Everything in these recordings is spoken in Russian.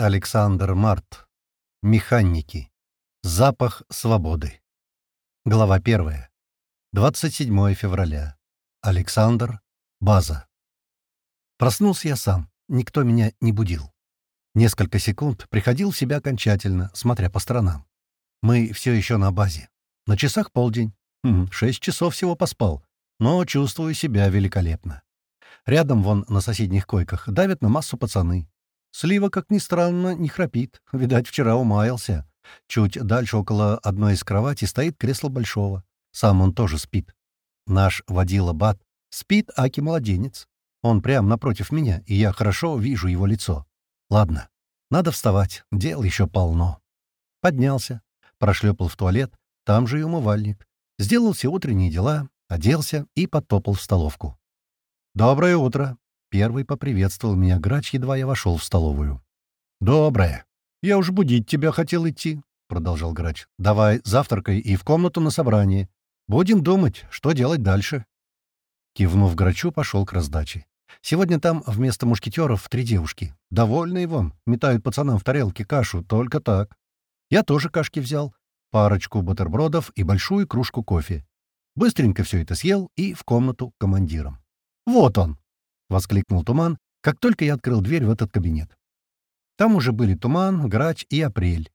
Александр Март. Механики. Запах свободы. Глава 1. 27 февраля. Александр. База. Проснулся я сам. Никто меня не будил. Несколько секунд приходил в себя окончательно, смотря по сторонам. Мы все еще на базе. На часах полдень. Хм, шесть часов всего поспал. Но чувствую себя великолепно. Рядом, вон, на соседних койках, давят на массу пацаны. Слива, как ни странно, не храпит. Видать, вчера умаялся. Чуть дальше, около одной из кроватей, стоит кресло Большого. Сам он тоже спит. Наш водила Бат спит, аки младенец. Он прямо напротив меня, и я хорошо вижу его лицо. Ладно, надо вставать, дел еще полно. Поднялся, прошлепал в туалет, там же и умывальник. Сделал все утренние дела, оделся и потопал в столовку. «Доброе утро!» Первый поприветствовал меня грач, едва я вошел в столовую. «Доброе. Я уж будить тебя хотел идти», — продолжал грач. «Давай завтракай и в комнату на собрание. Будем думать, что делать дальше». Кивнув грачу, пошел к раздаче. Сегодня там вместо мушкетеров три девушки. Довольные вам, метают пацанам в тарелке кашу, только так. Я тоже кашки взял, парочку бутербродов и большую кружку кофе. Быстренько все это съел и в комнату командиром. «Вот он!» — воскликнул Туман, как только я открыл дверь в этот кабинет. Там уже были Туман, Грач и Апрель.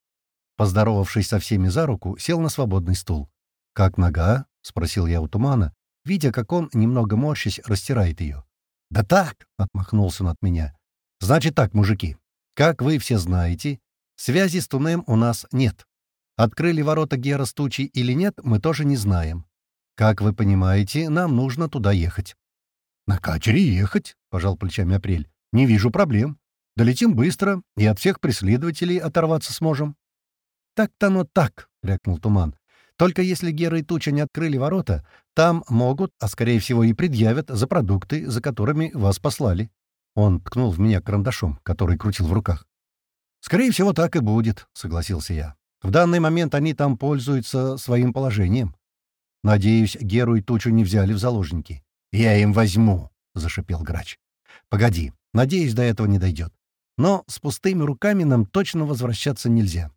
Поздоровавшись со всеми за руку, сел на свободный стул. «Как нога?» — спросил я у Тумана, видя, как он, немного морщись, растирает ее. «Да так!» — отмахнулся он от меня. «Значит так, мужики, как вы все знаете, связи с Тунем у нас нет. Открыли ворота Гера с тучей или нет, мы тоже не знаем. Как вы понимаете, нам нужно туда ехать. «На катере ехать», — пожал плечами Апрель. «Не вижу проблем. Долетим быстро и от всех преследователей оторваться сможем». «Так-то оно так», — рякнул Туман. «Только если Гера и Туча не открыли ворота, там могут, а скорее всего и предъявят, за продукты, за которыми вас послали». Он ткнул в меня карандашом, который крутил в руках. «Скорее всего, так и будет», — согласился я. «В данный момент они там пользуются своим положением. Надеюсь, Геру и Тучу не взяли в заложники. «Я им возьму», — зашипел грач. «Погоди, надеюсь, до этого не дойдет. Но с пустыми руками нам точно возвращаться нельзя.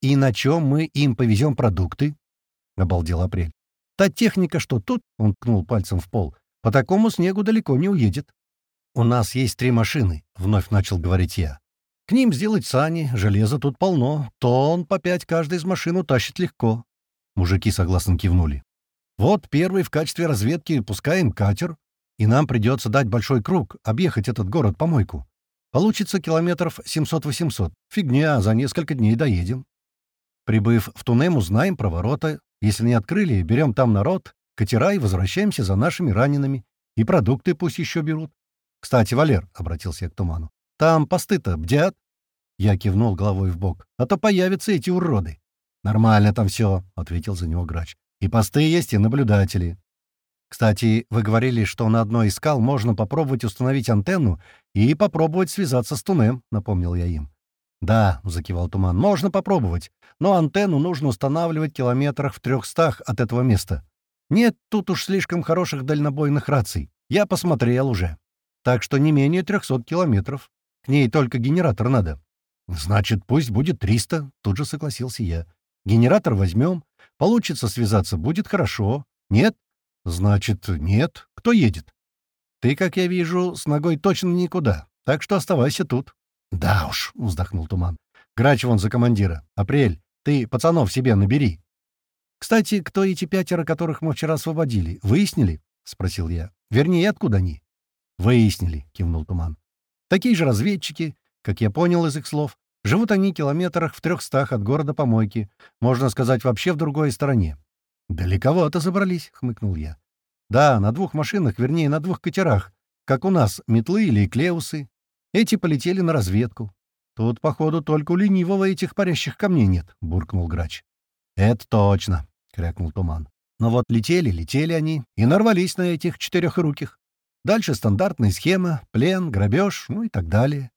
И на чем мы им повезем продукты?» — обалдел Апрель. «Та техника, что тут, — он ткнул пальцем в пол, — по такому снегу далеко не уедет. У нас есть три машины, — вновь начал говорить я. К ним сделать сани, железа тут полно, тон по пять каждый из машин утащит легко. Мужики согласно кивнули. Вот первый в качестве разведки пускаем катер, и нам придется дать большой круг, объехать этот город-помойку. Получится километров 700-800. Фигня, за несколько дней доедем. Прибыв в Тунем, узнаем про ворота. Если не открыли, берем там народ, катера и возвращаемся за нашими ранеными. И продукты пусть еще берут. Кстати, Валер, — обратился я к Туману, — там посты-то бдят? Я кивнул головой в бок. А то появятся эти уроды. Нормально там все, — ответил за него грач. И посты есть, и наблюдатели. Кстати, вы говорили, что на одной из скал можно попробовать установить антенну и попробовать связаться с Тунем, — напомнил я им. «Да», — закивал Туман, — «можно попробовать, но антенну нужно устанавливать километрах в трехстах от этого места. Нет тут уж слишком хороших дальнобойных раций. Я посмотрел уже. Так что не менее трехсот километров. К ней только генератор надо». «Значит, пусть будет триста», — тут же согласился я. «Генератор возьмем, Получится связаться, будет хорошо. Нет? Значит, нет. Кто едет? Ты, как я вижу, с ногой точно никуда, так что оставайся тут. Да уж, вздохнул Туман. Грач вон за командира. Апрель, ты пацанов себе набери. Кстати, кто эти пятеро, которых мы вчера освободили, выяснили? Спросил я. Вернее, откуда они? Выяснили, кивнул Туман. Такие же разведчики, как я понял из их слов, Живут они километрах в трехстах от города помойки, можно сказать, вообще в другой стороне. «Далековато забрались», — хмыкнул я. «Да, на двух машинах, вернее, на двух катерах, как у нас, метлы или клеусы. Эти полетели на разведку. Тут, походу, только у ленивого этих парящих камней нет», — буркнул грач. «Это точно», — крякнул Туман. «Но вот летели, летели они и нарвались на этих четырехруких. Дальше стандартная схема, плен, грабеж, ну и так далее».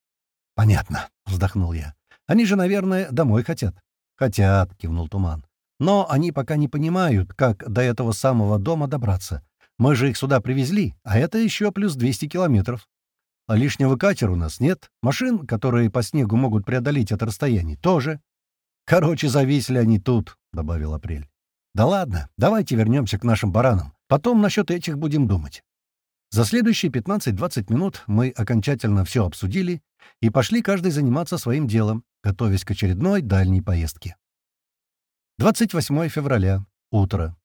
«Понятно», — вздохнул я. «Они же, наверное, домой хотят». «Хотят», — кивнул Туман. «Но они пока не понимают, как до этого самого дома добраться. Мы же их сюда привезли, а это еще плюс 200 километров. А лишнего катера у нас нет. Машин, которые по снегу могут преодолеть это расстояние, тоже. Короче, зависли они тут, — добавил Апрель. Да ладно, давайте вернемся к нашим баранам. Потом насчет этих будем думать. За следующие 15-20 минут мы окончательно все обсудили и пошли каждый заниматься своим делом, готовясь к очередной дальней поездке. 28 февраля. Утро.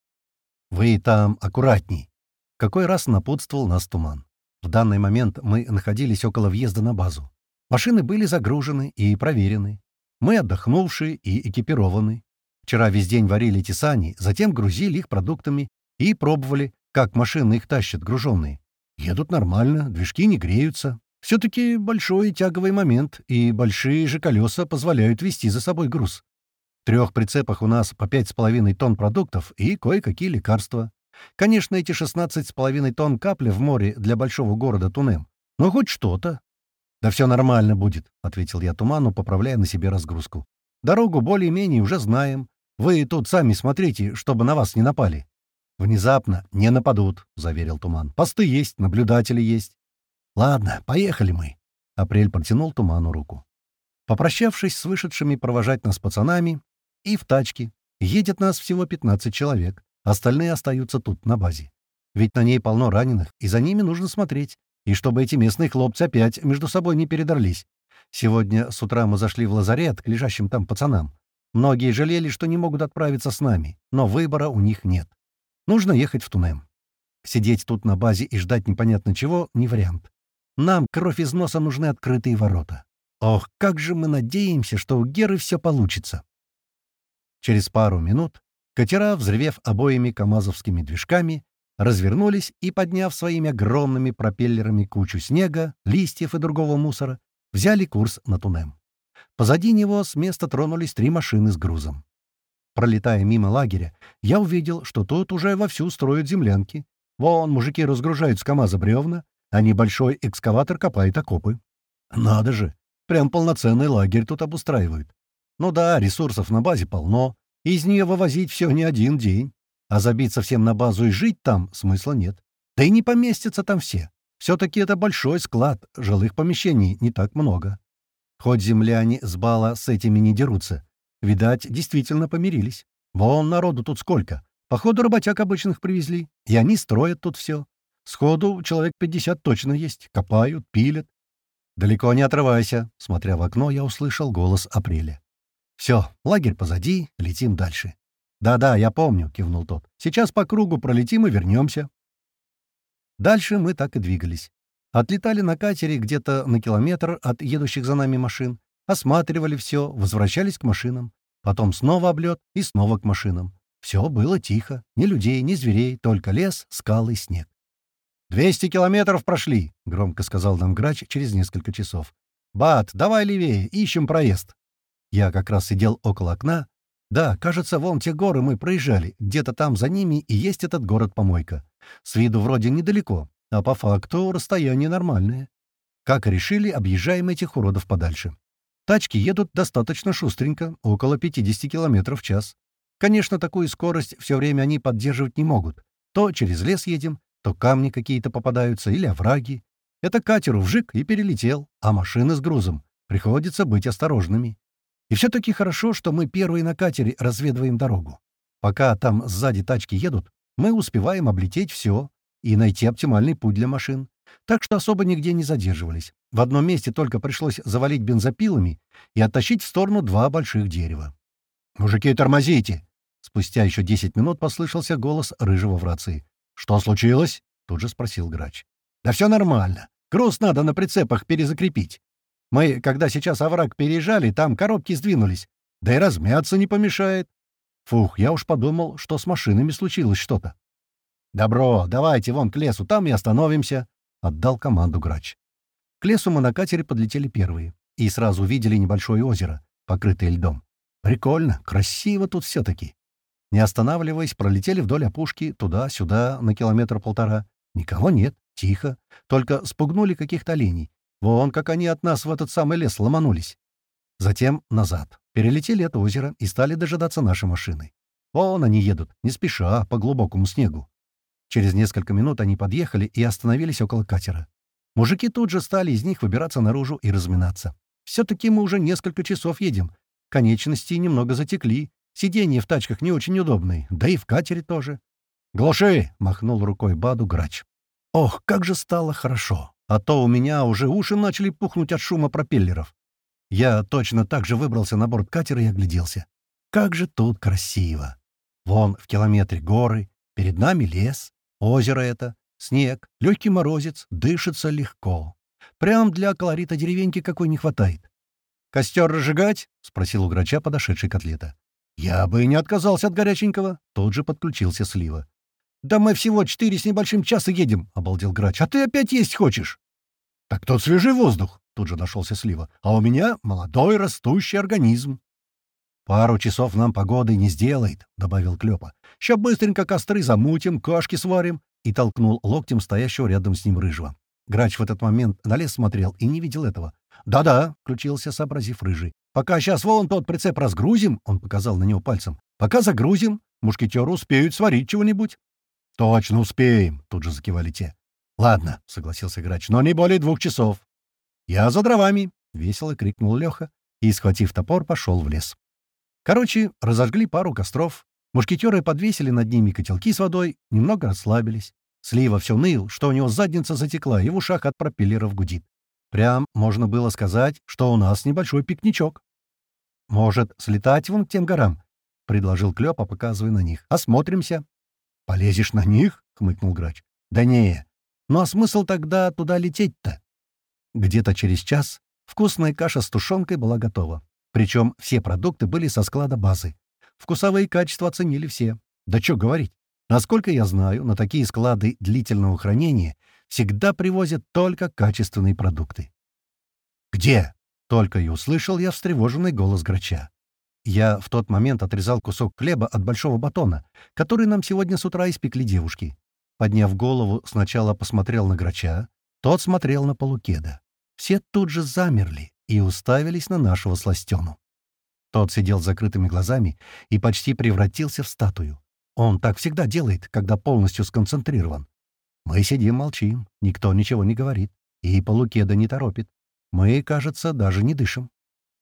Вы там аккуратней. Какой раз напутствовал нас туман. В данный момент мы находились около въезда на базу. Машины были загружены и проверены. Мы отдохнувшие и экипированы. Вчера весь день варили эти сани, затем грузили их продуктами и пробовали, как машины их тащат груженные. Едут нормально, движки не греются. Все-таки большой тяговый момент, и большие же колеса позволяют вести за собой груз. В трех прицепах у нас по пять с половиной тонн продуктов и кое-какие лекарства. Конечно, эти 16,5 тонн капли в море для большого города Тунем. Но хоть что-то. «Да все нормально будет», — ответил я Туману, поправляя на себе разгрузку. «Дорогу более-менее уже знаем. Вы тут сами смотрите, чтобы на вас не напали». «Внезапно не нападут», — заверил Туман. «Посты есть, наблюдатели есть». «Ладно, поехали мы». Апрель протянул Туману руку. Попрощавшись с вышедшими провожать нас пацанами, и в тачке, едет нас всего 15 человек. Остальные остаются тут, на базе. Ведь на ней полно раненых, и за ними нужно смотреть. И чтобы эти местные хлопцы опять между собой не передрались. Сегодня с утра мы зашли в лазарет к лежащим там пацанам. Многие жалели, что не могут отправиться с нами, но выбора у них нет. Нужно ехать в Тунем. Сидеть тут на базе и ждать непонятно чего — не вариант. Нам, кровь из носа, нужны открытые ворота. Ох, как же мы надеемся, что у Геры все получится. Через пару минут Катера, взревев обоими камазовскими движками, развернулись и, подняв своими огромными пропеллерами кучу снега, листьев и другого мусора, взяли курс на Тунем. Позади него с места тронулись три машины с грузом. Пролетая мимо лагеря, я увидел, что тут уже вовсю строят землянки. Вон, мужики разгружают с КамАЗа бревна, а небольшой экскаватор копает окопы. Надо же, прям полноценный лагерь тут обустраивают. Ну да, ресурсов на базе полно, из нее вывозить все не один день. А забиться всем на базу и жить там смысла нет. Да и не поместятся там все. Все-таки это большой склад, жилых помещений не так много. Хоть земляне с бала с этими не дерутся. Видать, действительно помирились. Вон народу тут сколько. Походу, работяг обычных привезли. И они строят тут все. Сходу человек 50 точно есть. Копают, пилят. «Далеко не отрывайся», — смотря в окно, я услышал голос Апреля. «Все, лагерь позади, летим дальше». «Да-да, я помню», — кивнул тот. «Сейчас по кругу пролетим и вернемся». Дальше мы так и двигались. Отлетали на катере где-то на километр от едущих за нами машин, осматривали все, возвращались к машинам. Потом снова облет и снова к машинам. Все было тихо, ни людей, ни зверей, только лес, скалы, снег. «Двести километров прошли», — громко сказал нам грач через несколько часов. «Бат, давай левее, ищем проезд». Я как раз сидел около окна. Да, кажется, вон те горы мы проезжали. Где-то там за ними и есть этот город-помойка. С виду вроде недалеко, а по факту расстояние нормальное. Как решили, объезжаем этих уродов подальше. Тачки едут достаточно шустренько, около 50 км в час. Конечно, такую скорость все время они поддерживать не могут. То через лес едем, то камни какие-то попадаются или овраги. Это катеру вжик и перелетел, а машины с грузом. Приходится быть осторожными. И все-таки хорошо, что мы первые на катере разведываем дорогу. Пока там сзади тачки едут, мы успеваем облететь все и найти оптимальный путь для машин. Так что особо нигде не задерживались. В одном месте только пришлось завалить бензопилами и оттащить в сторону два больших дерева. «Мужики, тормозите!» Спустя еще 10 минут послышался голос Рыжего в рации. «Что случилось?» — тут же спросил грач. «Да все нормально. Груз надо на прицепах перезакрепить. Мы, когда сейчас овраг переезжали, там коробки сдвинулись. Да и размяться не помешает. Фух, я уж подумал, что с машинами случилось что-то. «Добро, давайте вон к лесу, там и остановимся», — отдал команду грач. К лесу мы на катере подлетели первые и сразу увидели небольшое озеро, покрытое льдом. Прикольно, красиво тут все-таки. Не останавливаясь, пролетели вдоль опушки, туда-сюда, на километр-полтора. Никого нет, тихо, только спугнули каких-то оленей. Вон как они от нас в этот самый лес ломанулись. Затем назад. Перелетели это озеро и стали дожидаться нашей машины. Вон они едут, не спеша, по глубокому снегу. Через несколько минут они подъехали и остановились около катера. Мужики тут же стали из них выбираться наружу и разминаться. Все-таки мы уже несколько часов едем. Конечности немного затекли. Сиденье в тачках не очень удобные, да и в катере тоже. «Глуши!» — махнул рукой Баду грач. Ох, как же стало хорошо. А то у меня уже уши начали пухнуть от шума пропеллеров. Я точно так же выбрался на борт катера и огляделся. Как же тут красиво! Вон в километре горы, перед нами лес, озеро это, снег, легкий морозец, дышится легко. Прям для колорита деревеньки какой не хватает. «Костер разжигать?» — спросил у грача подошедший котлета. «Я бы и не отказался от горяченького», — тут же подключился Слива. «Да мы всего четыре с небольшим часа едем», — обалдел грач. «А ты опять есть хочешь?» «Так тот свежий воздух», — тут же нашелся Слива. «А у меня молодой растущий организм». «Пару часов нам погоды не сделает», — добавил Клёпа. «Ща быстренько костры замутим, кашки сварим», — и толкнул локтем стоящего рядом с ним рыжего. Грач в этот момент на лес смотрел и не видел этого. «Да-да», — включился, сообразив рыжий. «Пока сейчас вон тот прицеп разгрузим», — он показал на него пальцем. «Пока загрузим, мушкетеры успеют сварить чего-нибудь». «Точно успеем», — тут же закивали те. «Ладно», — согласился Грач, — «но не более двух часов». «Я за дровами», — весело крикнул Леха и, схватив топор, пошел в лес. Короче, разожгли пару костров, мушкетеры подвесили над ними котелки с водой, немного расслабились. Слива все ныл, что у него задница затекла, и в ушах от пропеллеров гудит. Прям можно было сказать, что у нас небольшой пикничок. «Может, слетать вон к тем горам?» — предложил Клёпа, показывая на них. «Осмотримся». «Полезешь на них?» — хмыкнул грач. «Да не. Ну а смысл тогда туда лететь-то?» Где-то через час вкусная каша с тушенкой была готова. Причем все продукты были со склада базы. Вкусовые качества оценили все. Да что говорить. Насколько я знаю, на такие склады длительного хранения всегда привозят только качественные продукты. «Где?» — только и услышал я встревоженный голос грача. Я в тот момент отрезал кусок хлеба от большого батона, который нам сегодня с утра испекли девушки. Подняв голову, сначала посмотрел на грача, тот смотрел на полукеда. Все тут же замерли, и уставились на нашего сластену. Тот сидел с закрытыми глазами и почти превратился в статую. Он так всегда делает, когда полностью сконцентрирован. Мы сидим молчим, никто ничего не говорит, и полукеда не торопит. Мы, кажется, даже не дышим.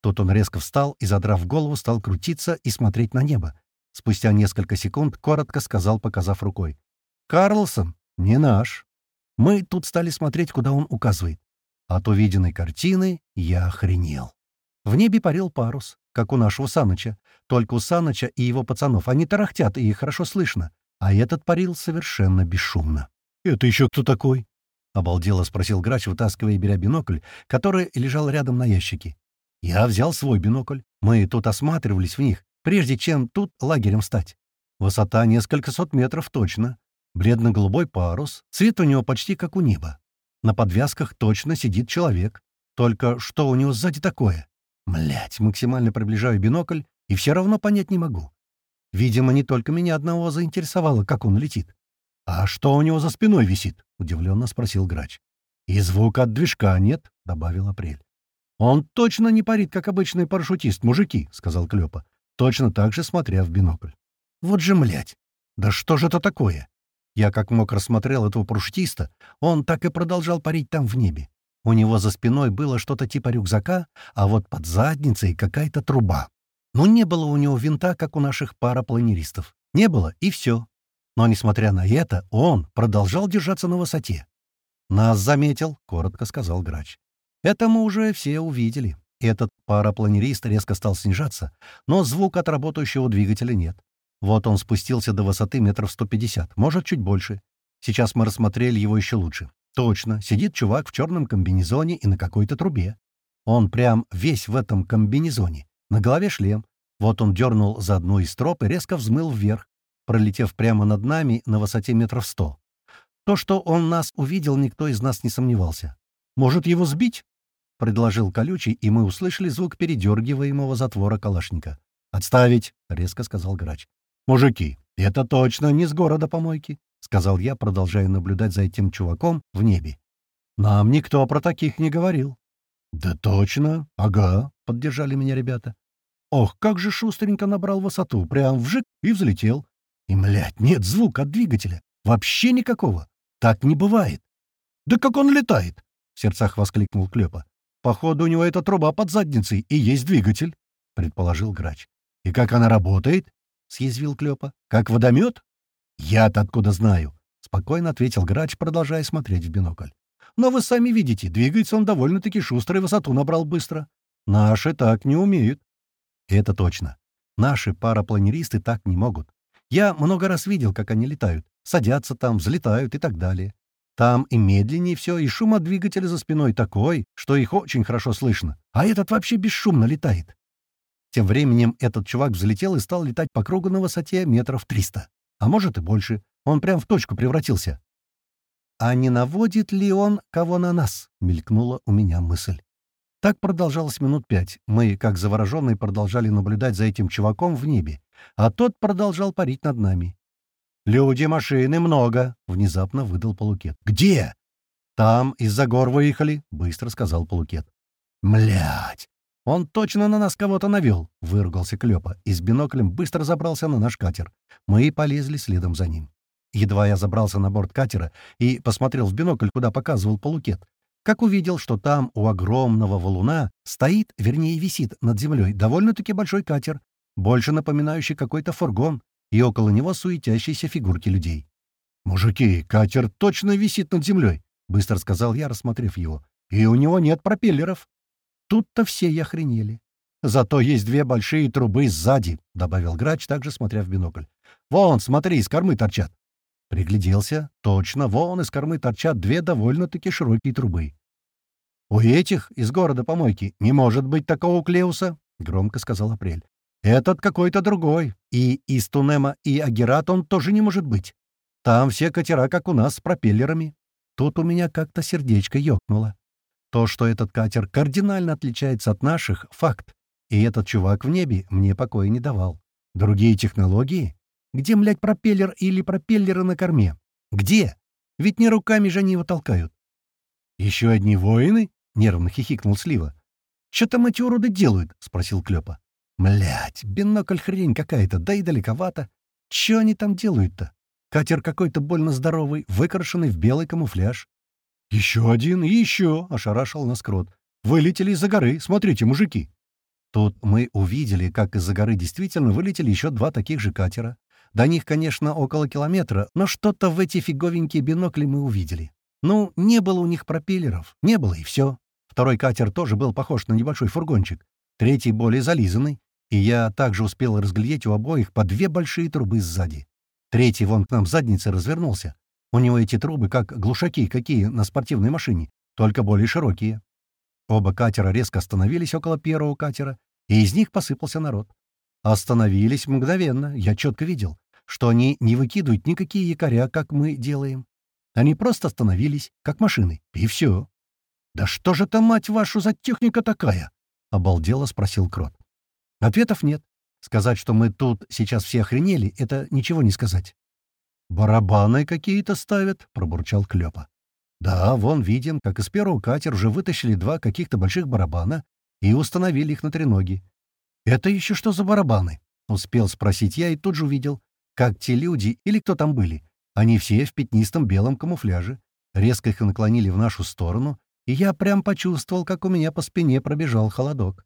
Тут он резко встал и, задрав голову, стал крутиться и смотреть на небо. Спустя несколько секунд коротко сказал, показав рукой. «Карлсон, не наш». Мы тут стали смотреть, куда он указывает. От увиденной картины я охренел. В небе парил парус, как у нашего Саныча. Только у Саныча и его пацанов они тарахтят, и их хорошо слышно. А этот парил совершенно бесшумно. «Это еще кто такой?» — обалдело спросил грач, вытаскивая и беря бинокль, который лежал рядом на ящике. Я взял свой бинокль. Мы тут осматривались в них, прежде чем тут лагерем стать. Высота несколько сот метров точно. Бледно-голубой парус, цвет у него почти как у неба. На подвязках точно сидит человек. Только что у него сзади такое? Млять, максимально приближаю бинокль и все равно понять не могу. Видимо, не только меня одного заинтересовало, как он летит. «А что у него за спиной висит?» — удивленно спросил грач. «И звука от движка нет», — добавил Апрель. «Он точно не парит, как обычный парашютист, мужики», — сказал Клёпа, точно так же смотря в бинокль. «Вот же, млять! Да что же это такое? Я как мог рассмотрел этого парашютиста, он так и продолжал парить там в небе. У него за спиной было что-то типа рюкзака, а вот под задницей какая-то труба. Но не было у него винта, как у наших парапланеристов. Не было, и все. Но, несмотря на это, он продолжал держаться на высоте. «Нас заметил», — коротко сказал грач. «Это мы уже все увидели. Этот парапланерист резко стал снижаться, но звук от работающего двигателя нет. Вот он спустился до высоты метров 150, может, чуть больше. Сейчас мы рассмотрели его еще лучше. Точно, сидит чувак в черном комбинезоне и на какой-то трубе. Он прям весь в этом комбинезоне. На голове шлем. Вот он дернул за одну из троп и резко взмыл вверх, пролетев прямо над нами на высоте метров сто. То, что он нас увидел, никто из нас не сомневался. «Может, его сбить?» — предложил колючий, и мы услышали звук передергиваемого затвора калашника. «Отставить!» — резко сказал грач. «Мужики, это точно не с города помойки», — сказал я, продолжая наблюдать за этим чуваком в небе. «Нам никто про таких не говорил». «Да точно, ага», — поддержали меня ребята. Ох, как же шустренько набрал высоту, прям вжик и взлетел. И, млядь, нет звука от двигателя. Вообще никакого. Так не бывает. Да как он летает? в сердцах воскликнул Клёпа. «Походу, у него эта труба под задницей и есть двигатель», — предположил грач. «И как она работает?» — съязвил Клёпа. «Как водомет?» «Я-то откуда знаю?» — спокойно ответил грач, продолжая смотреть в бинокль. «Но вы сами видите, двигается он довольно-таки шустро и высоту набрал быстро. Наши так не умеют». «Это точно. Наши парапланеристы так не могут. Я много раз видел, как они летают. Садятся там, взлетают и так далее. Там и медленнее все, и шум от двигателя за спиной такой, что их очень хорошо слышно. А этот вообще бесшумно летает. Тем временем этот чувак взлетел и стал летать по кругу на высоте метров триста. А может и больше. Он прям в точку превратился. «А не наводит ли он кого на нас?» — мелькнула у меня мысль. Так продолжалось минут пять. Мы, как завороженные, продолжали наблюдать за этим чуваком в небе, а тот продолжал парить над нами. «Люди, машины много!» — внезапно выдал Полукет. «Где?» «Там, из-за гор выехали», — быстро сказал Полукет. «Млядь! Он точно на нас кого-то навел!» — выругался Клёпа и с биноклем быстро забрался на наш катер. Мы полезли следом за ним. Едва я забрался на борт катера и посмотрел в бинокль, куда показывал Полукет, как увидел, что там у огромного валуна стоит, вернее, висит над землей довольно-таки большой катер, больше напоминающий какой-то фургон, и около него суетящиеся фигурки людей. «Мужики, катер точно висит над землей», — быстро сказал я, рассмотрев его. «И у него нет пропеллеров». Тут-то все и охренели. «Зато есть две большие трубы сзади», — добавил грач, также смотря в бинокль. «Вон, смотри, из кормы торчат». Пригляделся. Точно, вон из кормы торчат две довольно-таки широкие трубы. «У этих из города помойки не может быть такого Клеуса», — громко сказал Апрель. «Этот какой-то другой. И из Тунема и Агерат он тоже не может быть. Там все катера, как у нас, с пропеллерами. Тут у меня как-то сердечко ёкнуло. То, что этот катер кардинально отличается от наших — факт. И этот чувак в небе мне покоя не давал. Другие технологии? Где, млядь, пропеллер или пропеллеры на корме? Где? Ведь не руками же они его толкают. «Еще одни воины?» — нервно хихикнул Слива. «Что там эти уроды делают?» — спросил Клёпа. «Млядь, бинокль хрень какая-то, да и далековато. Чё они там делают-то? Катер какой-то больно здоровый, выкрашенный в белый камуфляж». «Еще один и еще!» — ошарашил нас Крот. «Вылетели из-за горы. Смотрите, мужики!» Тут мы увидели, как из-за горы действительно вылетели еще два таких же катера. До них, конечно, около километра, но что-то в эти фиговенькие бинокли мы увидели. Ну, не было у них пропеллеров. Не было, и все. Второй катер тоже был похож на небольшой фургончик. Третий более зализанный. И я также успел разглядеть у обоих по две большие трубы сзади. Третий вон к нам задницей развернулся. У него эти трубы как глушаки какие на спортивной машине, только более широкие. Оба катера резко остановились около первого катера, и из них посыпался народ. Остановились мгновенно, я четко видел, что они не выкидывают никакие якоря, как мы делаем. Они просто остановились, как машины, и все. «Да что же это, мать вашу, за техника такая?» — обалдело спросил Крот. Ответов нет. Сказать, что мы тут сейчас все охренели, это ничего не сказать. «Барабаны какие-то ставят», — пробурчал Клёпа. «Да, вон видим, как из первого катера уже вытащили два каких-то больших барабана и установили их на треноги. «Это еще что за барабаны?» — успел спросить я и тут же увидел, как те люди или кто там были. Они все в пятнистом белом камуфляже. Резко их наклонили в нашу сторону, и я прям почувствовал, как у меня по спине пробежал холодок.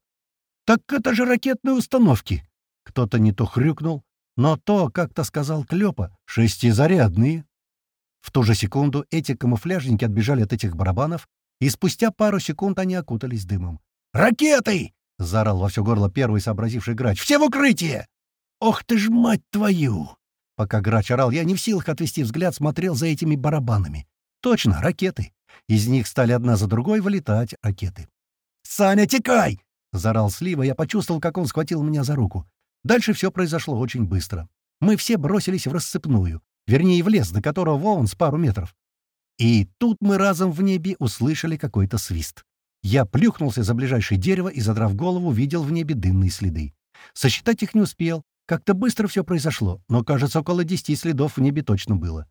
«Так это же ракетные установки!» Кто-то не то хрюкнул, но то, как-то сказал Клёпа, шестизарядные. В ту же секунду эти камуфляжники отбежали от этих барабанов, и спустя пару секунд они окутались дымом. «Ракеты!» — заорал во все горло первый сообразивший грач. «Все в укрытие!» «Ох ты ж, мать твою!» Пока грач орал, я не в силах отвести взгляд, смотрел за этими барабанами. Точно, ракеты. Из них стали одна за другой вылетать ракеты. «Саня, текай!» — заорал Слива. Я почувствовал, как он схватил меня за руку. Дальше все произошло очень быстро. Мы все бросились в рассыпную, вернее, в лес, до которого вон с пару метров. И тут мы разом в небе услышали какой-то свист. Я плюхнулся за ближайшее дерево и, задрав голову, видел в небе дымные следы. Сосчитать их не успел. Как-то быстро все произошло, но, кажется, около десяти следов в небе точно было.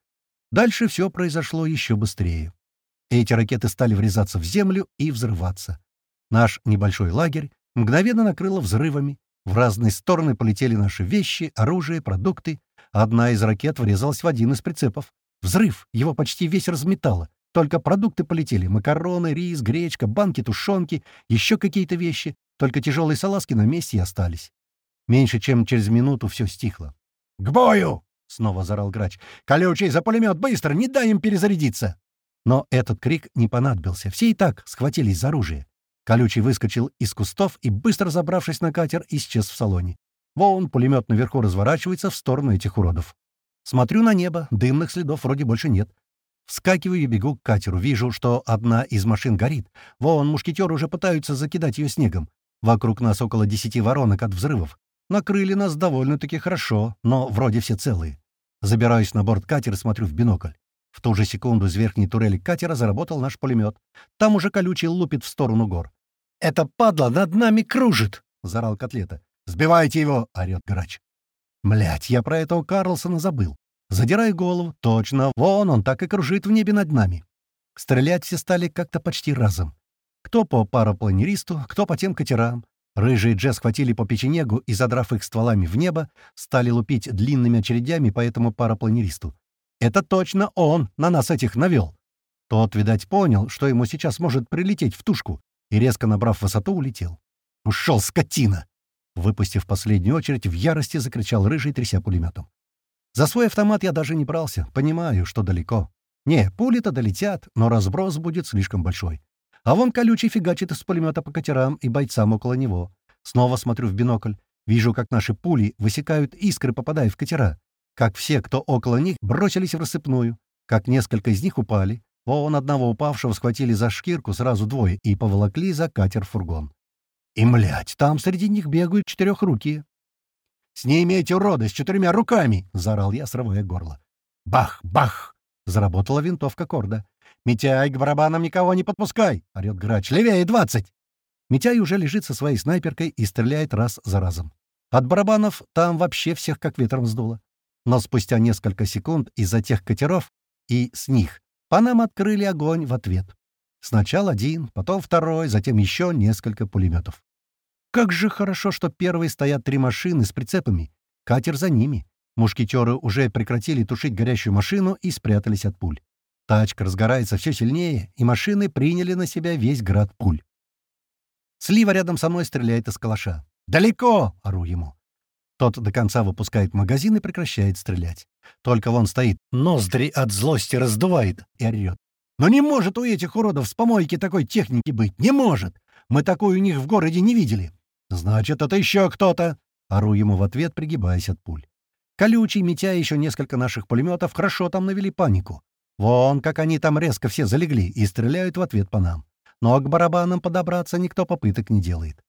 Дальше все произошло еще быстрее. Эти ракеты стали врезаться в землю и взрываться. Наш небольшой лагерь мгновенно накрыло взрывами. В разные стороны полетели наши вещи, оружие, продукты. Одна из ракет врезалась в один из прицепов. Взрыв, его почти весь разметало. Только продукты полетели. Макароны, рис, гречка, банки тушенки, еще какие-то вещи. Только тяжелые салазки на месте и остались. Меньше чем через минуту все стихло. «К бою!» — снова зарал грач. «Колючий, за пулемет! Быстро! Не дай им перезарядиться!» Но этот крик не понадобился. Все и так схватились за оружие. Колючий выскочил из кустов и, быстро забравшись на катер, исчез в салоне. Вон пулемет наверху разворачивается в сторону этих уродов. Смотрю на небо, дымных следов вроде больше нет. Вскакиваю и бегу к катеру. Вижу, что одна из машин горит. Вон, мушкетеры уже пытаются закидать ее снегом. Вокруг нас около десяти воронок от взрывов. Накрыли нас довольно-таки хорошо, но вроде все целые. Забираюсь на борт катера и смотрю в бинокль. В ту же секунду из верхней турели катера заработал наш пулемет. Там уже колючий лупит в сторону гор. «Это падла над нами кружит!» — заорал Котлета. «Сбивайте его!» — орёт грач. Млять, я про этого Карлсона забыл. Задирай голову. Точно, вон он так и кружит в небе над нами. Стрелять все стали как-то почти разом. Кто по парапланеристу, кто по тем катерам. Рыжие Джесс схватили по печенегу и, задрав их стволами в небо, стали лупить длинными очередями по этому парапланеристу. Это точно он на нас этих навел. Тот, видать, понял, что ему сейчас может прилететь в тушку, и, резко набрав высоту, улетел. «Ушел, скотина!» Выпустив последнюю очередь, в ярости закричал Рыжий, тряся пулеметом. За свой автомат я даже не брался, понимаю, что далеко. Не, пули-то долетят, но разброс будет слишком большой. А вон колючий фигачит из пулемета по катерам и бойцам около него. Снова смотрю в бинокль. Вижу, как наши пули высекают искры, попадая в катера. Как все, кто около них, бросились в рассыпную. Как несколько из них упали. Вон одного упавшего схватили за шкирку сразу двое и поволокли за катер-фургон. И, млять, там среди них бегают четырехрукие. «С ними эти уроды с четырьмя руками!» — заорал я, срывая горло. «Бах! Бах!» — заработала винтовка Корда. «Митяй, к барабанам никого не подпускай!» — орёт грач. «Левее двадцать!» Митяй уже лежит со своей снайперкой и стреляет раз за разом. От барабанов там вообще всех как ветром сдуло. Но спустя несколько секунд из-за тех катеров и с них по нам открыли огонь в ответ. Сначала один, потом второй, затем еще несколько пулеметов. Как же хорошо, что первые стоят три машины с прицепами. Катер за ними. Мушкетеры уже прекратили тушить горящую машину и спрятались от пуль. Тачка разгорается все сильнее, и машины приняли на себя весь град пуль. Слива рядом со мной стреляет из калаша. «Далеко!» — ору ему. Тот до конца выпускает магазин и прекращает стрелять. Только вон стоит, ноздри от злости раздувает и орёт. «Но не может у этих уродов с помойки такой техники быть! Не может! Мы такую у них в городе не видели!» «Значит, это еще кто-то!» — ору ему в ответ, пригибаясь от пуль. Колючий, Митя и еще несколько наших пулеметов хорошо там навели панику. Вон, как они там резко все залегли и стреляют в ответ по нам. Но к барабанам подобраться никто попыток не делает.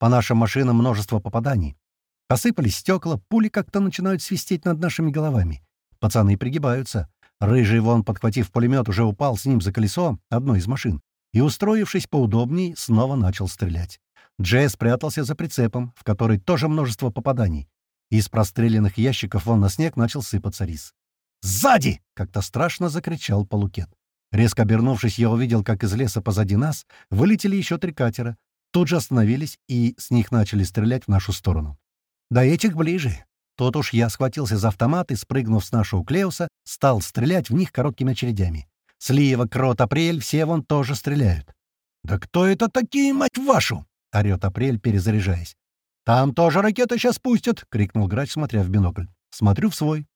По нашим машинам множество попаданий. Посыпались стекла, пули как-то начинают свистеть над нашими головами. Пацаны пригибаются. Рыжий вон, подхватив пулемет, уже упал с ним за колесо одной из машин и, устроившись поудобней, снова начал стрелять. Джей спрятался за прицепом, в который тоже множество попаданий. Из простреленных ящиков вон на снег начал сыпаться рис. «Сзади!» — как-то страшно закричал Полукет. Резко обернувшись, я увидел, как из леса позади нас вылетели еще три катера. Тут же остановились, и с них начали стрелять в нашу сторону. До этих ближе. Тут уж я схватился за автомат и, спрыгнув с нашего Клеуса, стал стрелять в них короткими очередями. Слива, Крот, Апрель, все вон тоже стреляют. «Да кто это такие, мать вашу?» — орёт Апрель, перезаряжаясь. «Там тоже ракеты сейчас пустят!» — крикнул грач, смотря в бинокль. Смотрю в свой.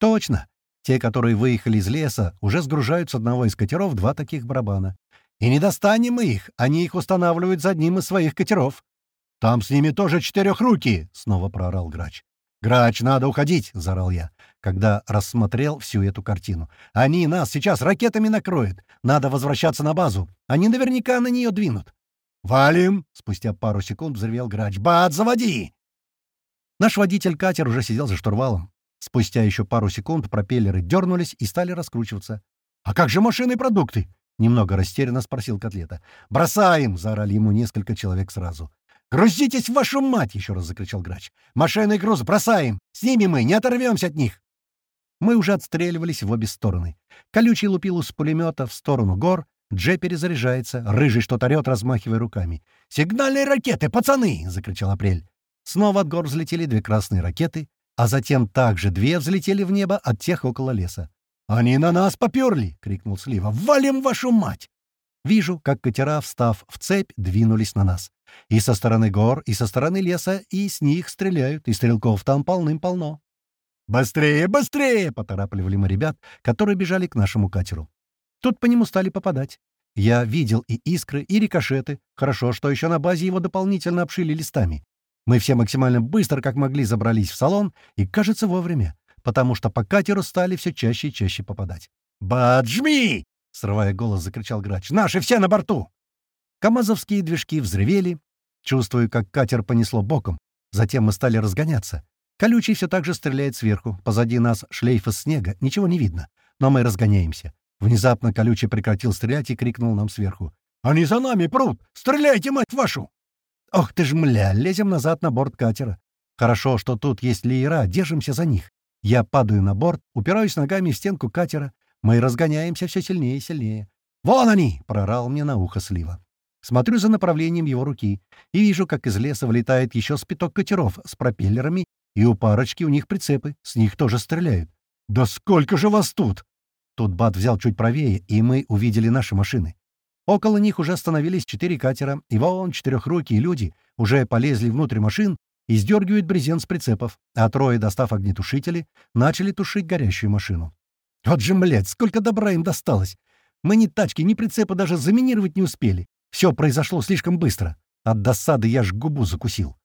«Точно! Те, которые выехали из леса, уже сгружают с одного из катеров два таких барабана. И не достанем мы их, они их устанавливают за одним из своих катеров. «Там с ними тоже четырехруки!» — снова проорал грач. «Грач, надо уходить!» — заорал я, когда рассмотрел всю эту картину. «Они нас сейчас ракетами накроют! Надо возвращаться на базу! Они наверняка на нее двинут!» «Валим!» — спустя пару секунд взревел грач. «Бат, заводи!» Наш водитель катер уже сидел за штурвалом. Спустя еще пару секунд пропеллеры дернулись и стали раскручиваться. «А как же машины и продукты?» — немного растерянно спросил Котлета. «Бросаем!» — заорали ему несколько человек сразу. «Грузитесь в вашу мать!» — еще раз закричал грач. «Машины и груз бросаем! С ними мы, не оторвемся от них!» Мы уже отстреливались в обе стороны. Колючий лупил из пулемета в сторону гор, Джей перезаряжается, рыжий что-то орёт, размахивая руками. «Сигнальные ракеты, пацаны!» — закричал Апрель. Снова от гор взлетели две красные ракеты, а затем также две взлетели в небо от тех около леса. «Они на нас поперли!» — крикнул Слива. «Валим вашу мать!» Вижу, как катера, встав в цепь, двинулись на нас. И со стороны гор, и со стороны леса, и с них стреляют, и стрелков там полным-полно. «Быстрее, быстрее!» — поторапливали мы ребят, которые бежали к нашему катеру. Тут по нему стали попадать. Я видел и искры, и рикошеты. Хорошо, что еще на базе его дополнительно обшили листами. Мы все максимально быстро, как могли, забрались в салон, и, кажется, вовремя, потому что по катеру стали все чаще и чаще попадать. «Баджми!» — срывая голос, закричал грач. «Наши все на борту!» Камазовские движки взревели. Чувствую, как катер понесло боком. Затем мы стали разгоняться. Колючий все так же стреляет сверху. Позади нас шлейф из снега. Ничего не видно. Но мы разгоняемся. Внезапно Колючий прекратил стрелять и крикнул нам сверху. «Они за нами прут! Стреляйте, мать вашу!» «Ох ты ж, мля! Лезем назад на борт катера. Хорошо, что тут есть леера, держимся за них. Я падаю на борт, упираюсь ногами в стенку катера. Мы разгоняемся все сильнее и сильнее. «Вон они!» — прорал мне на ухо слива. Смотрю за направлением его руки и вижу, как из леса вылетает еще спиток катеров с пропеллерами, и у парочки у них прицепы, с них тоже стреляют. «Да сколько же вас тут!» Тут Бат взял чуть правее, и мы увидели наши машины. Около них уже остановились четыре катера, и вон четырехрукие люди уже полезли внутрь машин и сдергивают брезент с прицепов, а трое, достав огнетушители, начали тушить горящую машину. Вот же, блядь, сколько добра им досталось! Мы ни тачки, ни прицепа даже заминировать не успели. Все произошло слишком быстро. От досады я ж губу закусил.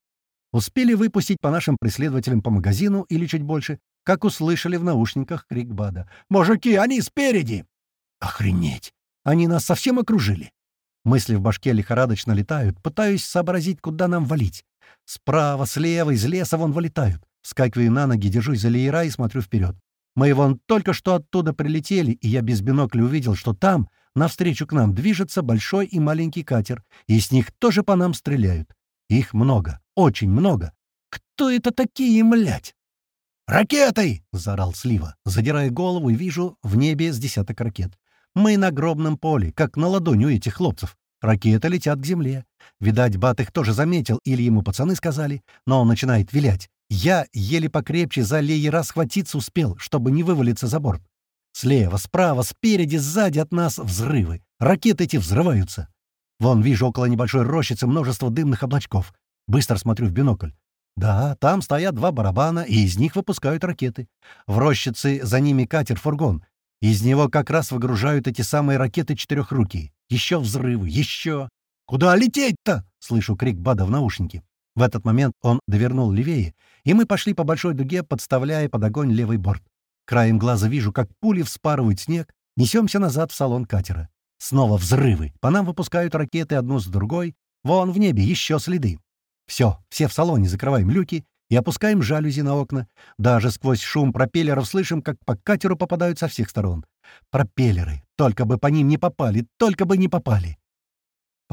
Успели выпустить по нашим преследователям по магазину или чуть больше, как услышали в наушниках крик Бада. «Мужики, они спереди!» «Охренеть! Они нас совсем окружили!» Мысли в башке лихорадочно летают, пытаюсь сообразить, куда нам валить. Справа, слева, из леса вон вылетают. Скакиваю на ноги, держусь за леера и смотрю вперед. Мы вон только что оттуда прилетели, и я без бинокля увидел, что там, навстречу к нам, движется большой и маленький катер, и с них тоже по нам стреляют. Их много, очень много. Кто это такие, млять? «Ракетой!» — заорал Слива, задирая голову, и вижу в небе с десяток ракет. Мы на гробном поле, как на ладони у этих хлопцев. Ракеты летят к земле. Видать, Бат их тоже заметил, или ему пацаны сказали, но он начинает вилять. Я еле покрепче за леера схватиться успел, чтобы не вывалиться за борт. Слева, справа, спереди, сзади от нас взрывы. Ракеты эти взрываются. Вон вижу около небольшой рощицы множество дымных облачков. Быстро смотрю в бинокль. Да, там стоят два барабана, и из них выпускают ракеты. В рощице за ними катер-фургон. Из него как раз выгружают эти самые ракеты четырехрукие. Еще взрывы, еще... «Куда лететь-то?» — слышу крик Бада в наушнике. В этот момент он довернул левее, и мы пошли по большой дуге, подставляя под огонь левый борт. Краем глаза вижу, как пули вспарывают снег, несемся назад в салон катера. Снова взрывы. По нам выпускают ракеты одну с другой. Вон в небе еще следы. Все, все в салоне закрываем люки и опускаем жалюзи на окна. Даже сквозь шум пропеллеров слышим, как по катеру попадают со всех сторон. Пропеллеры. Только бы по ним не попали, только бы не попали.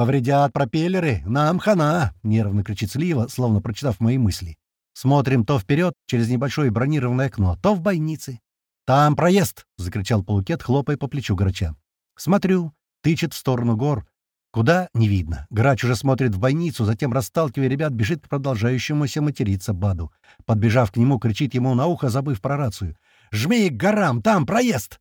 «Повредят пропеллеры, нам хана!» — нервно кричит Слива, словно прочитав мои мысли. Смотрим то вперед, через небольшое бронированное окно, то в бойнице. «Там проезд!» — закричал Полукет, хлопая по плечу грача. Смотрю, тычет в сторону гор, Куда — не видно. Грач уже смотрит в бойницу, затем, расталкивая ребят, бежит к продолжающемуся материться Баду. Подбежав к нему, кричит ему на ухо, забыв про рацию. «Жми к горам! Там проезд!»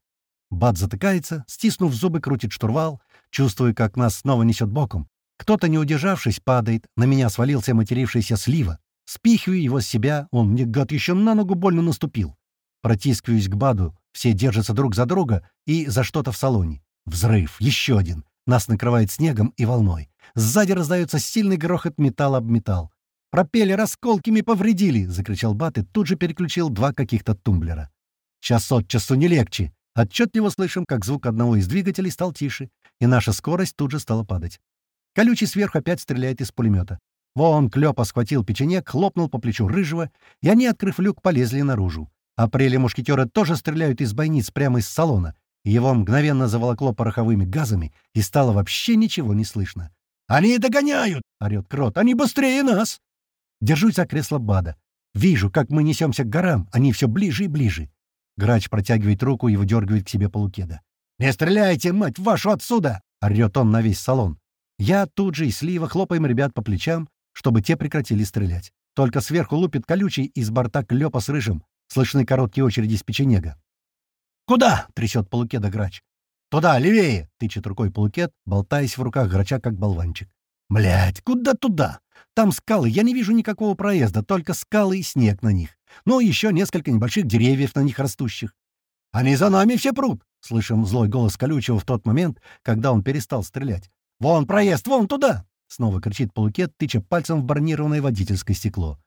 Бад затыкается, стиснув зубы, крутит штурвал. Чувствую, как нас снова несет боком. Кто-то, не удержавшись, падает. На меня свалился матерившийся слива. Спихиваю его с себя, он мне, гад, еще на ногу больно наступил. Протискиваюсь к Баду, все держатся друг за друга и за что-то в салоне. Взрыв, еще один. Нас накрывает снегом и волной. Сзади раздается сильный грохот металла об металл. «Пропеллер осколками повредили!» — закричал Бат и тут же переключил два каких-то тумблера. «Час от часу не легче!» Отчетливо слышим, как звук одного из двигателей стал тише, и наша скорость тут же стала падать. Колючий сверху опять стреляет из пулемета. Вон Клёпа схватил печенек, хлопнул по плечу рыжего, и они, открыв люк, полезли наружу. Апрели мушкетеры тоже стреляют из бойниц прямо из салона, его мгновенно заволокло пороховыми газами, и стало вообще ничего не слышно. «Они догоняют!» — орёт Крот. «Они быстрее нас!» Держусь за кресло Бада. Вижу, как мы несемся к горам, они все ближе и ближе. Грач протягивает руку и выдергивает к себе полукеда. «Не стреляйте, мать вашу, отсюда!» — орёт он на весь салон. Я тут же и слива хлопаем ребят по плечам, чтобы те прекратили стрелять. Только сверху лупит колючий из борта клёпа с рыжим. Слышны короткие очереди с печенега. «Куда?» — трясет полукеда грач. «Туда, левее!» — тычет рукой полукет, болтаясь в руках грача, как болванчик. Блять, куда туда? Там скалы, я не вижу никакого проезда, только скалы и снег на них. Ну, еще несколько небольших деревьев на них растущих. «Они за нами все прут!» — слышим злой голос колючего в тот момент, когда он перестал стрелять. «Вон проезд, вон туда!» — снова кричит полукет, тыча пальцем в бронированное водительское стекло.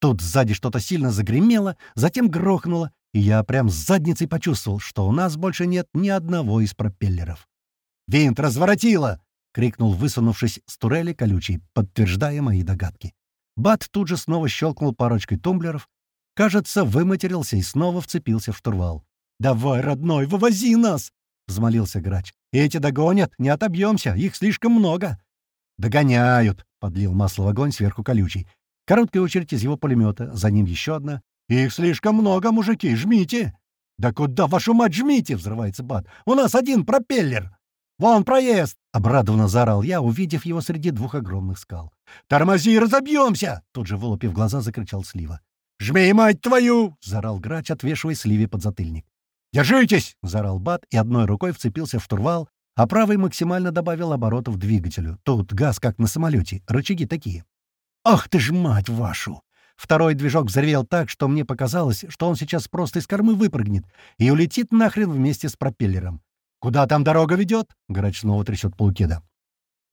Тут сзади что-то сильно загремело, затем грохнуло, и я прям с задницей почувствовал, что у нас больше нет ни одного из пропеллеров. «Винт разворотило!» — крикнул, высунувшись с турели колючий, подтверждая мои догадки. Бат тут же снова щелкнул парочкой тумблеров. Кажется, выматерился и снова вцепился в штурвал. «Давай, родной, вывози нас!» — взмолился грач. «Эти догонят, не отобьемся, их слишком много». «Догоняют!» — подлил масло в огонь сверху колючий. Короткая очередь из его пулемета, за ним еще одна. «Их слишком много, мужики, жмите!» «Да куда, вашу мать, жмите!» — взрывается Бат. «У нас один пропеллер!» «Вон проезд!» — обрадованно заорал я, увидев его среди двух огромных скал. «Тормози, разобьемся!» — тут же, вылупив глаза, закричал Слива. «Жми, мать твою!» — заорал грач, отвешивая Сливе подзатыльник. «Держитесь!» — заорал Бат и одной рукой вцепился в штурвал, а правой максимально добавил оборотов двигателю. Тут газ, как на самолете, рычаги такие. «Ах ты ж мать вашу!» Второй движок взревел так, что мне показалось, что он сейчас просто из кормы выпрыгнет и улетит нахрен вместе с пропеллером. «Куда там дорога ведет?» — Грач снова трясет полукеда.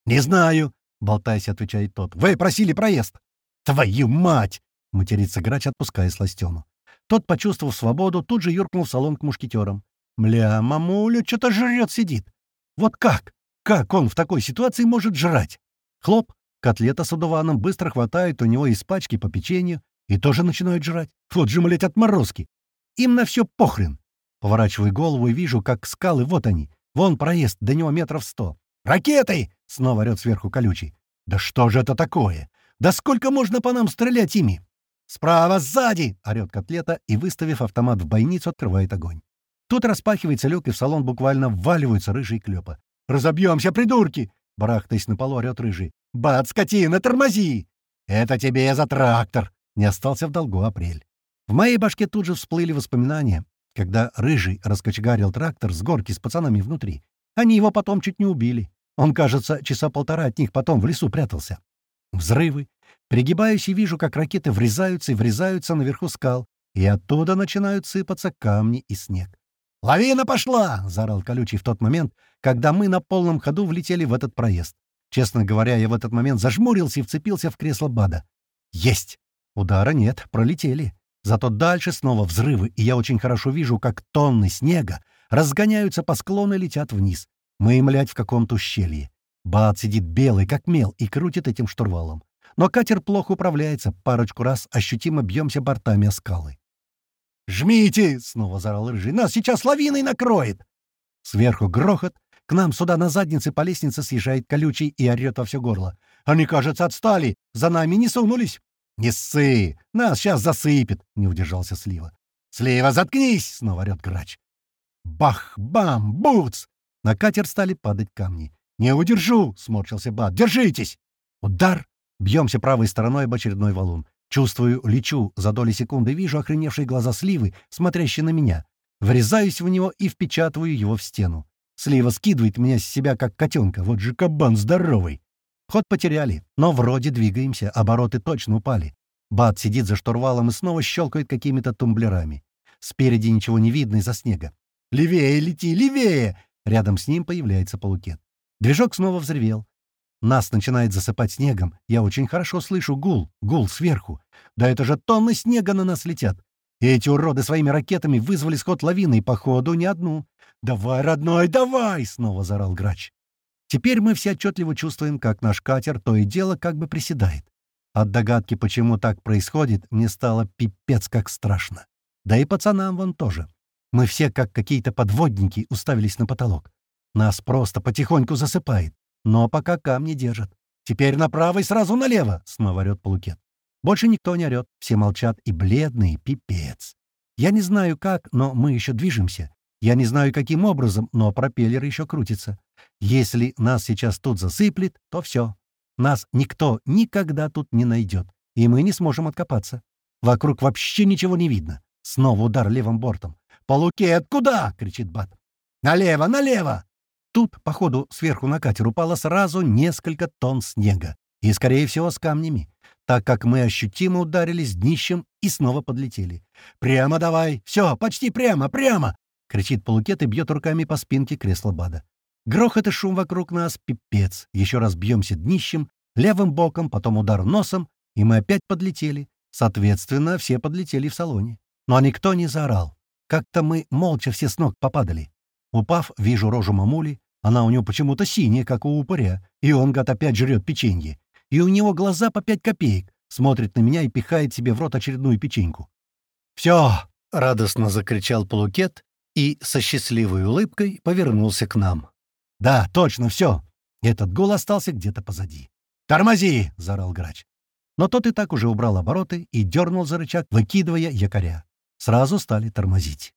«Не знаю», — болтаясь, отвечает тот. «Вы просили проезд». «Твою мать!» — матерится Грач, отпуская сластену. Тот, почувствовав свободу, тут же юркнул в салон к мушкетерам. «Мля, мамуля, что-то жрет сидит. Вот как? Как он в такой ситуации может жрать?» Хлоп, котлета с удуваном быстро хватает у него из пачки по печенью и тоже начинают жрать. Вот же, млять, отморозки. Им на все похрен. Поворачиваю голову и вижу, как скалы, вот они. Вон проезд, до него метров сто. «Ракетой!» — снова орёт сверху колючий. «Да что же это такое? Да сколько можно по нам стрелять ими?» «Справа, сзади!» — орёт котлета и, выставив автомат в бойницу, открывает огонь. Тут распахивается люк, и в салон буквально вваливаются рыжие клёпа. «Разобьемся, придурки!» — барахтаясь на полу, орёт рыжий. «Бат, скотина, тормози!» «Это тебе за трактор!» — не остался в долгу апрель. В моей башке тут же всплыли воспоминания когда Рыжий раскочегарил трактор с горки с пацанами внутри. Они его потом чуть не убили. Он, кажется, часа полтора от них потом в лесу прятался. Взрывы. Пригибаюсь и вижу, как ракеты врезаются и врезаются наверху скал, и оттуда начинают сыпаться камни и снег. «Лавина пошла!» — заорал Колючий в тот момент, когда мы на полном ходу влетели в этот проезд. Честно говоря, я в этот момент зажмурился и вцепился в кресло Бада. «Есть!» Удара нет, пролетели. Зато дальше снова взрывы, и я очень хорошо вижу, как тонны снега разгоняются по склону и летят вниз. Мы, млять, в каком-то ущелье. Бат сидит белый, как мел, и крутит этим штурвалом. Но катер плохо управляется, парочку раз ощутимо бьемся бортами о скалы. «Жмите!» — снова заорал рыжий. «Нас сейчас лавиной накроет!» Сверху грохот. К нам сюда на заднице по лестнице съезжает колючий и орёт во все горло. «Они, кажется, отстали! За нами не сунулись!» «Не ссы! Нас сейчас засыпет!» — не удержался Слива. «Слива, заткнись!» — снова орёт грач. Бах! Бам! Буц! На катер стали падать камни. «Не удержу!» — сморчился Бат. «Держитесь!» Удар! Бьемся правой стороной об очередной валун. Чувствую, лечу, за доли секунды вижу охреневшие глаза Сливы, смотрящие на меня. Врезаюсь в него и впечатываю его в стену. Слива скидывает меня с себя, как котенка. Вот же кабан здоровый. Ход потеряли, но вроде двигаемся, обороты точно упали. Бат сидит за штурвалом и снова щелкает какими-то тумблерами. Спереди ничего не видно из-за снега. «Левее лети, левее!» Рядом с ним появляется полукет. Движок снова взревел. Нас начинает засыпать снегом. Я очень хорошо слышу гул, гул сверху. Да это же тонны снега на нас летят. Эти уроды своими ракетами вызвали сход лавины, и, походу, не одну. «Давай, родной, давай!» — снова заорал грач. Теперь мы все отчетливо чувствуем, как наш катер то и дело как бы приседает. От догадки, почему так происходит, мне стало пипец как страшно. Да и пацанам вон тоже. Мы все, как какие-то подводники, уставились на потолок. Нас просто потихоньку засыпает. Но пока камни держат. «Теперь направо и сразу налево!» — снова орёт полукет. Больше никто не орёт, все молчат и бледные, пипец. Я не знаю как, но мы еще движемся. Я не знаю, каким образом, но пропеллер еще крутится. Если нас сейчас тут засыплет, то все. Нас никто никогда тут не найдет, и мы не сможем откопаться. Вокруг вообще ничего не видно. Снова удар левым бортом. «Полукет, куда?» — кричит Бат. «Налево, налево!» Тут, походу, сверху на катер упало сразу несколько тонн снега, и, скорее всего, с камнями, так как мы ощутимо ударились днищем и снова подлетели. «Прямо давай! Все, почти прямо, прямо!» — кричит полукет и бьет руками по спинке кресла Бада. Грохот и шум вокруг нас — пипец. Еще раз бьемся днищем, левым боком, потом удар носом, и мы опять подлетели. Соответственно, все подлетели в салоне. Но никто не заорал. Как-то мы молча все с ног попадали. Упав, вижу рожу мамули. Она у него почему-то синяя, как у упыря. И он, гад, опять жрет печенье. И у него глаза по пять копеек. Смотрит на меня и пихает себе в рот очередную печеньку. «Все!» — радостно закричал полукет и со счастливой улыбкой повернулся к нам. «Да, точно, все!» Этот гул остался где-то позади. «Тормози!» — заорал грач. Но тот и так уже убрал обороты и дернул за рычаг, выкидывая якоря. Сразу стали тормозить.